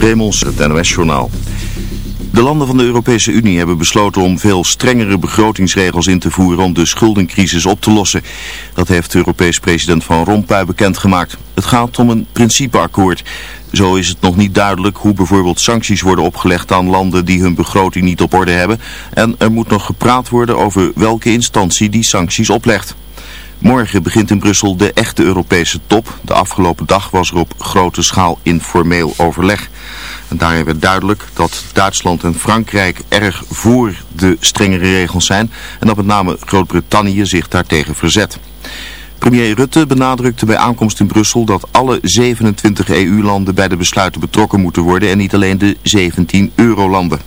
Remons, het NOS-journaal. De landen van de Europese Unie hebben besloten om veel strengere begrotingsregels in te voeren om de schuldencrisis op te lossen. Dat heeft Europees president Van Rompuy bekendgemaakt. Het gaat om een principeakkoord. Zo is het nog niet duidelijk hoe bijvoorbeeld sancties worden opgelegd aan landen die hun begroting niet op orde hebben. En er moet nog gepraat worden over welke instantie die sancties oplegt. Morgen begint in Brussel de echte Europese top. De afgelopen dag was er op grote schaal informeel overleg. En daarin werd duidelijk dat Duitsland en Frankrijk erg voor de strengere regels zijn en dat met name Groot-Brittannië zich daartegen verzet. Premier Rutte benadrukte bij aankomst in Brussel dat alle 27 EU-landen bij de besluiten betrokken moeten worden en niet alleen de 17 eurolanden.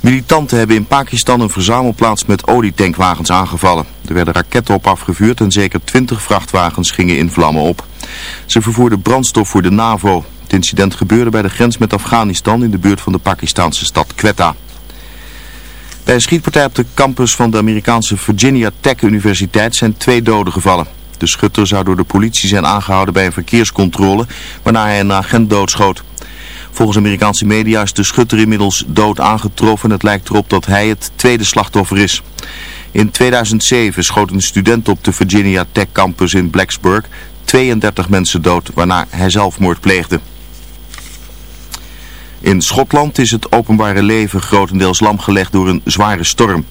Militanten hebben in Pakistan een verzamelplaats met olietankwagens aangevallen. Er werden raketten op afgevuurd en zeker 20 vrachtwagens gingen in vlammen op. Ze vervoerden brandstof voor de NAVO. Het incident gebeurde bij de grens met Afghanistan in de buurt van de Pakistanse stad Quetta. Bij een schietpartij op de campus van de Amerikaanse Virginia Tech Universiteit zijn twee doden gevallen. De schutter zou door de politie zijn aangehouden bij een verkeerscontrole, waarna hij een agent doodschoot. Volgens Amerikaanse media is de schutter inmiddels dood aangetroffen. Het lijkt erop dat hij het tweede slachtoffer is. In 2007 schoot een student op de Virginia Tech campus in Blacksburg 32 mensen dood, waarna hij zelfmoord pleegde. In Schotland is het openbare leven grotendeels lamgelegd door een zware storm.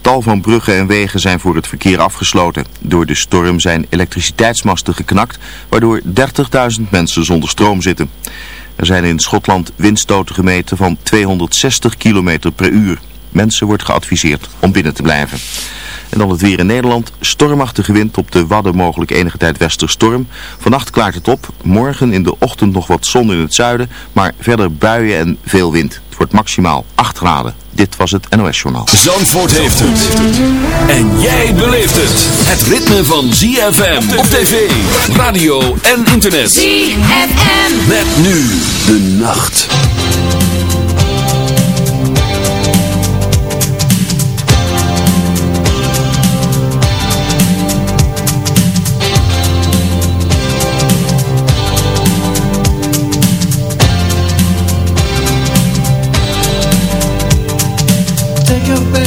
Tal van bruggen en wegen zijn voor het verkeer afgesloten. Door de storm zijn elektriciteitsmasten geknakt, waardoor 30.000 mensen zonder stroom zitten. Er zijn in Schotland windstoten gemeten van 260 km per uur. Mensen wordt geadviseerd om binnen te blijven. En dan het weer in Nederland. Stormachtige wind op de Wadden mogelijk enige tijd westerstorm. Vannacht klaart het op. Morgen in de ochtend nog wat zon in het zuiden. Maar verder buien en veel wind. Het wordt maximaal 8 graden. Dit was het NOS Journaal. Zandvoort heeft het. En jij beleeft het. Het ritme van ZFM op tv, radio en internet. ZFM. Met nu de nacht.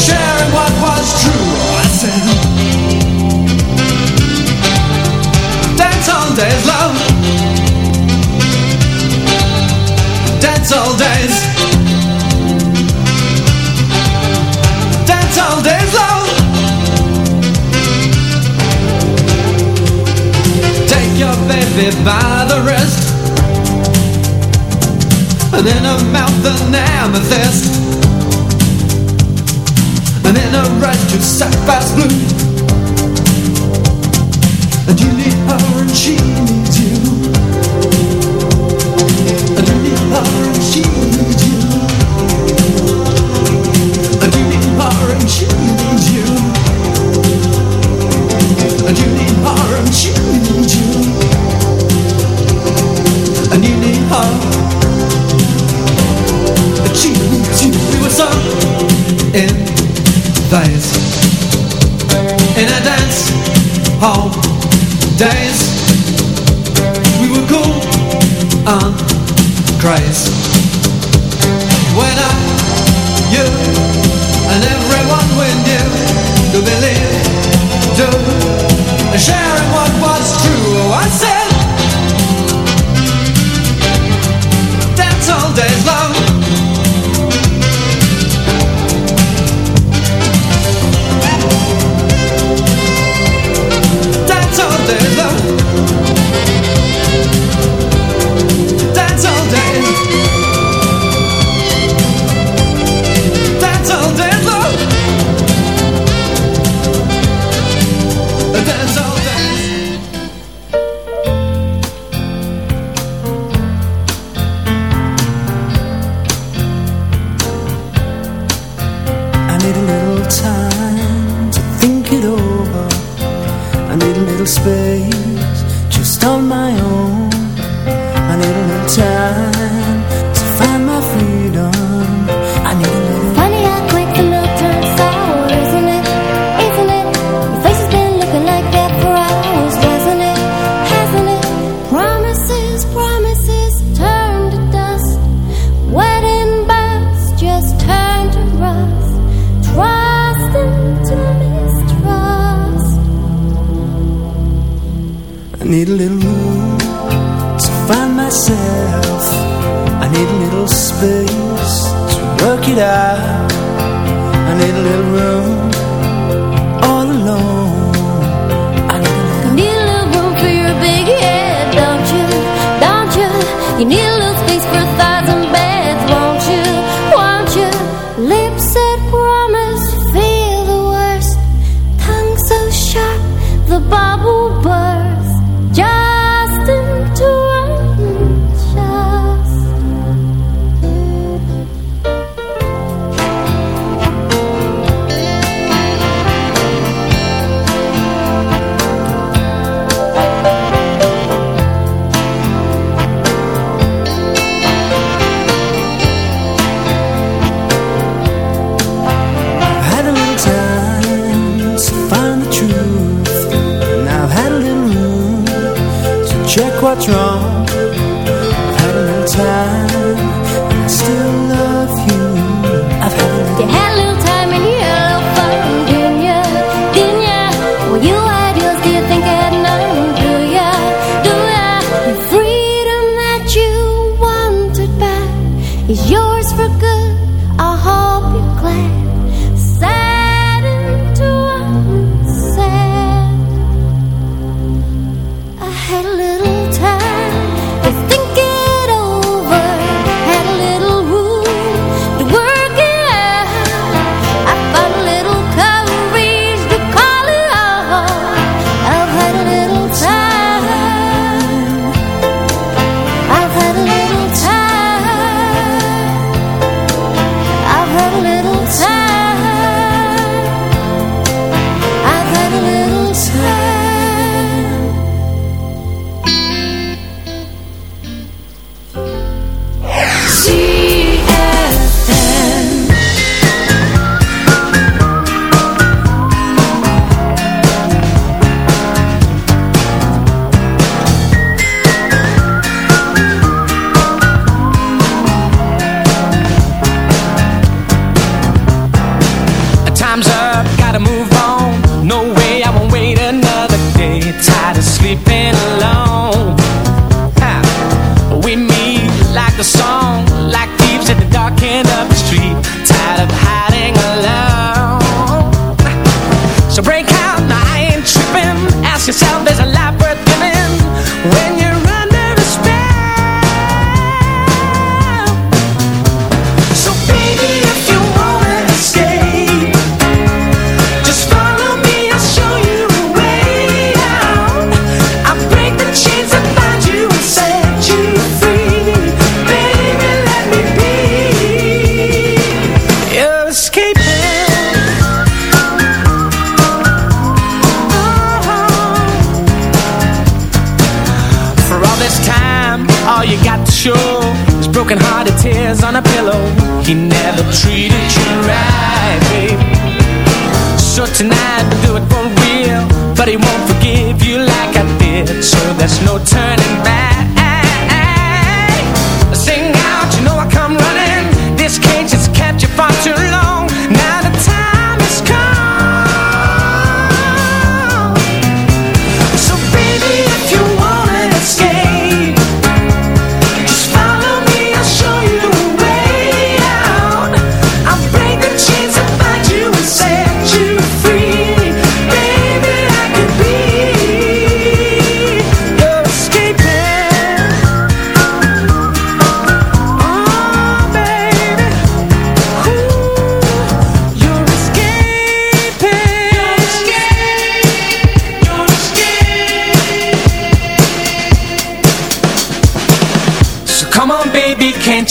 sharing what was true. I dance all days, love. Dance all days. Dance all days, love. Take your baby by the wrist. And in her mouth an amethyst and in a righteous sapphire's blue. And you need her and she needs you. And you need her and she needs you. And you need her and she needs you. And you need her and she needs you. And you need her. And she needs you. We were so days In a dance hall days We were cool and crazy. When I, you and everyone we knew To believe, do, share in what was true. Oh, I said what's wrong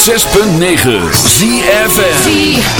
106.9 ZFN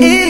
in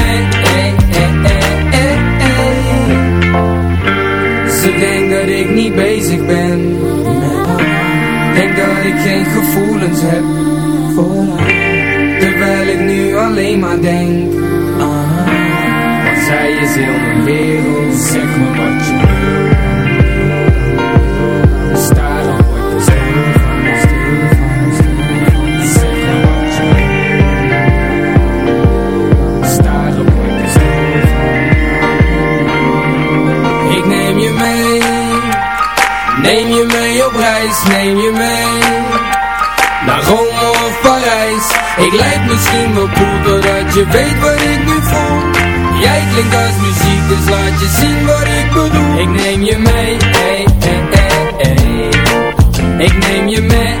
Dat ik geen gevoelens heb voor Terwijl ik nu alleen maar denk ah, Want zij is heel mijn wereld. Zeg me wat misschien wel cool Doordat je weet wat ik nu voel. Jij klinkt als muziek Dus laat je zien wat ik bedoel. Ik neem je mee hey, hey, hey, hey. Ik neem je mee